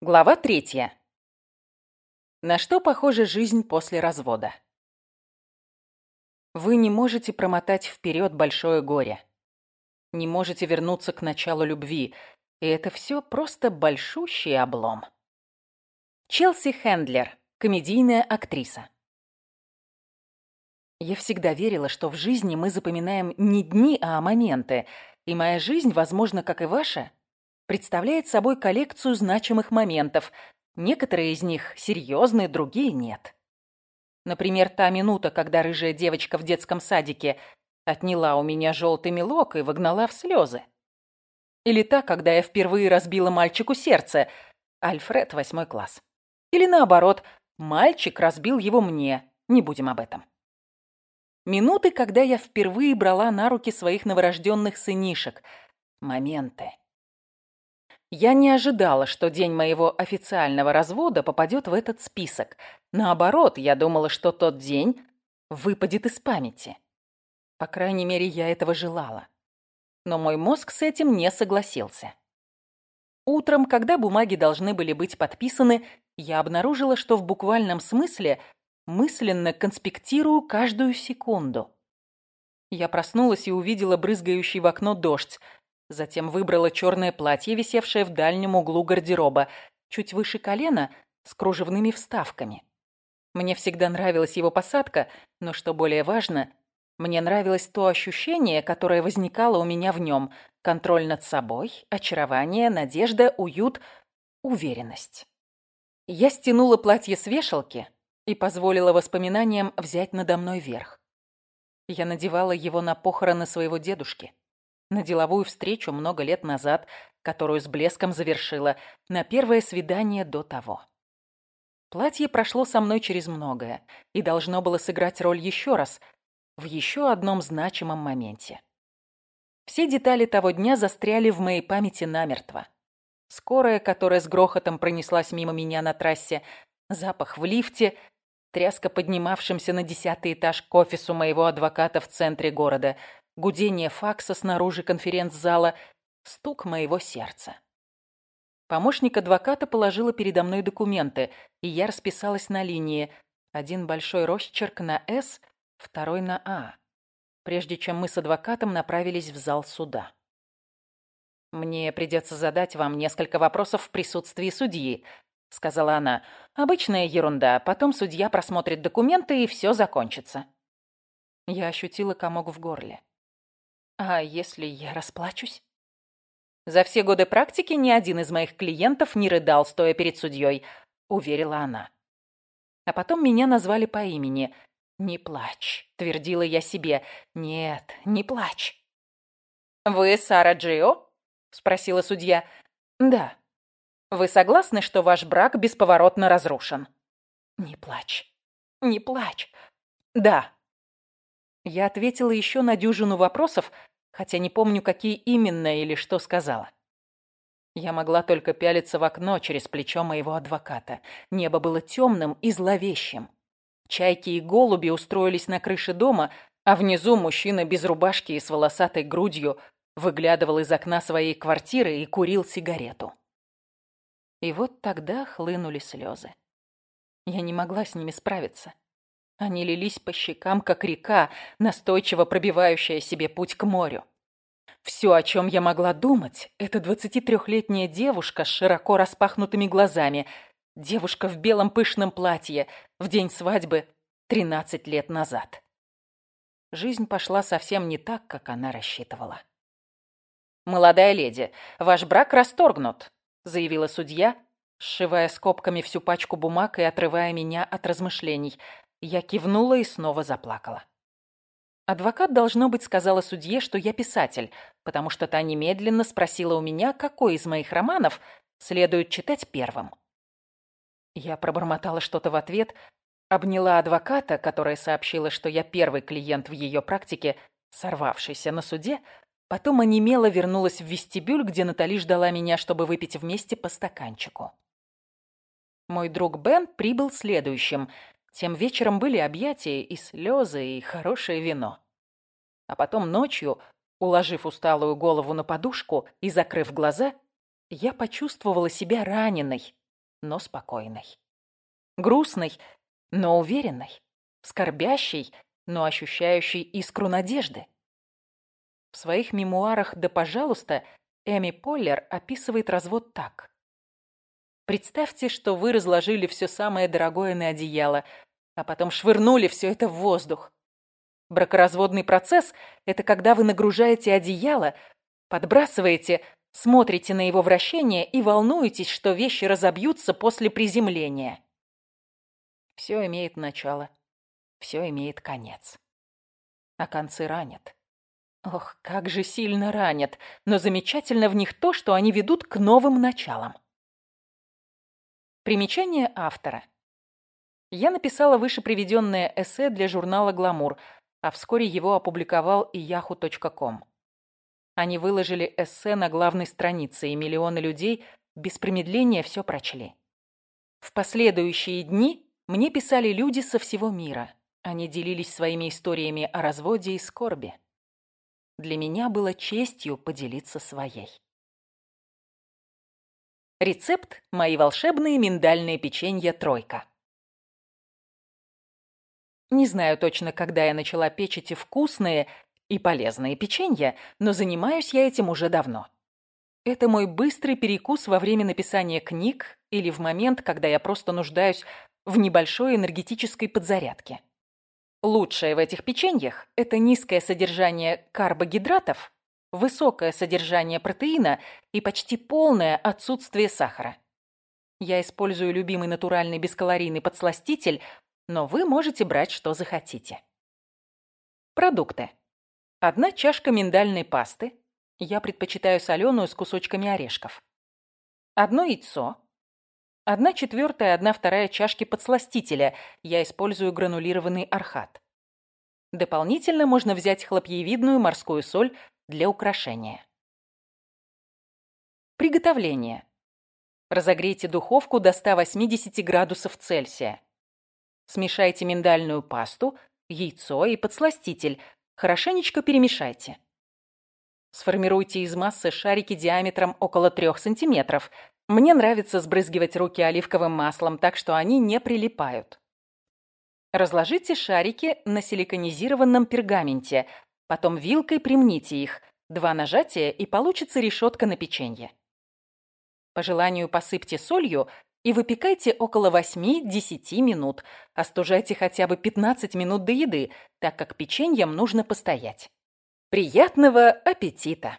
Глава третья. На что похожа жизнь после развода? Вы не можете промотать вперед большое горе. Не можете вернуться к началу любви. И это все просто большущий облом. Челси Хендлер, комедийная актриса. Я всегда верила, что в жизни мы запоминаем не дни, а моменты. И моя жизнь, возможно, как и ваша, представляет собой коллекцию значимых моментов. Некоторые из них серьезные, другие нет. Например, та минута, когда рыжая девочка в детском садике отняла у меня желтый мелок и выгнала в слезы. Или та, когда я впервые разбила мальчику сердце. Альфред, восьмой класс. Или наоборот, мальчик разбил его мне. Не будем об этом. Минуты, когда я впервые брала на руки своих новорожденных сынишек. Моменты. Я не ожидала, что день моего официального развода попадет в этот список. Наоборот, я думала, что тот день выпадет из памяти. По крайней мере, я этого желала. Но мой мозг с этим не согласился. Утром, когда бумаги должны были быть подписаны, я обнаружила, что в буквальном смысле мысленно конспектирую каждую секунду. Я проснулась и увидела брызгающий в окно дождь. Затем выбрала черное платье, висевшее в дальнем углу гардероба, чуть выше колена, с кружевными вставками. Мне всегда нравилась его посадка, но, что более важно, мне нравилось то ощущение, которое возникало у меня в нем. Контроль над собой, очарование, надежда, уют, уверенность. Я стянула платье с вешалки и позволила воспоминаниям взять надо мной верх. Я надевала его на похороны своего дедушки на деловую встречу много лет назад, которую с блеском завершила, на первое свидание до того. Платье прошло со мной через многое и должно было сыграть роль еще раз, в еще одном значимом моменте. Все детали того дня застряли в моей памяти намертво. Скорая, которая с грохотом пронеслась мимо меня на трассе, запах в лифте, тряска поднимавшимся на десятый этаж к офису моего адвоката в центре города — гудение факса снаружи конференц-зала, стук моего сердца. Помощник адвоката положила передо мной документы, и я расписалась на линии. Один большой росчерк на «С», второй на «А», прежде чем мы с адвокатом направились в зал суда. «Мне придется задать вам несколько вопросов в присутствии судьи», — сказала она. «Обычная ерунда. Потом судья просмотрит документы, и все закончится». Я ощутила комок в горле. А если я расплачусь? За все годы практики ни один из моих клиентов не рыдал, стоя перед судьей, уверила она. А потом меня назвали по имени. «Не плачь», — твердила я себе. «Нет, не плачь». «Вы Сара Джио?» — спросила судья. «Да». «Вы согласны, что ваш брак бесповоротно разрушен?» «Не плачь, не плачь». «Да». Я ответила еще на дюжину вопросов, хотя не помню, какие именно или что сказала. Я могла только пялиться в окно через плечо моего адвоката. Небо было темным и зловещим. Чайки и голуби устроились на крыше дома, а внизу мужчина без рубашки и с волосатой грудью выглядывал из окна своей квартиры и курил сигарету. И вот тогда хлынули слезы. Я не могла с ними справиться. Они лились по щекам, как река, настойчиво пробивающая себе путь к морю. Все, о чем я могла думать, это 23-летняя девушка с широко распахнутыми глазами, девушка в белом пышном платье в день свадьбы 13 лет назад. Жизнь пошла совсем не так, как она рассчитывала. «Молодая леди, ваш брак расторгнут», — заявила судья, сшивая скобками всю пачку бумаг и отрывая меня от размышлений. Я кивнула и снова заплакала. Адвокат, должно быть, сказала судье, что я писатель, потому что та немедленно спросила у меня, какой из моих романов следует читать первым. Я пробормотала что-то в ответ, обняла адвоката, которая сообщила, что я первый клиент в ее практике, сорвавшийся на суде, потом онемело вернулась в вестибюль, где Натали ждала меня, чтобы выпить вместе по стаканчику. Мой друг Бен прибыл следующим – тем вечером были объятия и слезы, и хорошее вино. А потом ночью, уложив усталую голову на подушку и закрыв глаза, я почувствовала себя раненой, но спокойной. Грустной, но уверенной. Скорбящей, но ощущающей искру надежды. В своих мемуарах «Да, пожалуйста» Эми Поллер описывает развод так. Представьте, что вы разложили все самое дорогое на одеяло, а потом швырнули все это в воздух. Бракоразводный процесс – это когда вы нагружаете одеяло, подбрасываете, смотрите на его вращение и волнуетесь, что вещи разобьются после приземления. Все имеет начало, все имеет конец. А концы ранят. Ох, как же сильно ранят, но замечательно в них то, что они ведут к новым началам. Примечание автора. Я написала выше приведенное эссе для журнала «Гламур», а вскоре его опубликовал и yahoo.com. Они выложили эссе на главной странице, и миллионы людей без промедления все прочли. В последующие дни мне писали люди со всего мира. Они делились своими историями о разводе и скорби. Для меня было честью поделиться своей. Рецепт «Мои волшебные миндальные печенья тройка». Не знаю точно, когда я начала печь эти вкусные и полезные печенья, но занимаюсь я этим уже давно. Это мой быстрый перекус во время написания книг или в момент, когда я просто нуждаюсь в небольшой энергетической подзарядке. Лучшее в этих печеньях – это низкое содержание карбогидратов, высокое содержание протеина и почти полное отсутствие сахара. Я использую любимый натуральный бескалорийный подсластитель но вы можете брать, что захотите. Продукты. Одна чашка миндальной пасты. Я предпочитаю соленую с кусочками орешков. Одно яйцо. Одна четвертая, одна вторая чашки подсластителя. Я использую гранулированный архат. Дополнительно можно взять хлопьевидную морскую соль для украшения. Приготовление. Разогрейте духовку до 180 градусов Цельсия. Смешайте миндальную пасту, яйцо и подсластитель. Хорошенечко перемешайте. Сформируйте из массы шарики диаметром около 3 сантиметров. Мне нравится сбрызгивать руки оливковым маслом, так что они не прилипают. Разложите шарики на силиконизированном пергаменте, потом вилкой примните их. Два нажатия, и получится решетка на печенье. По желанию посыпьте солью и выпекайте около 8-10 минут. Остужайте хотя бы 15 минут до еды, так как печеньем нужно постоять. Приятного аппетита!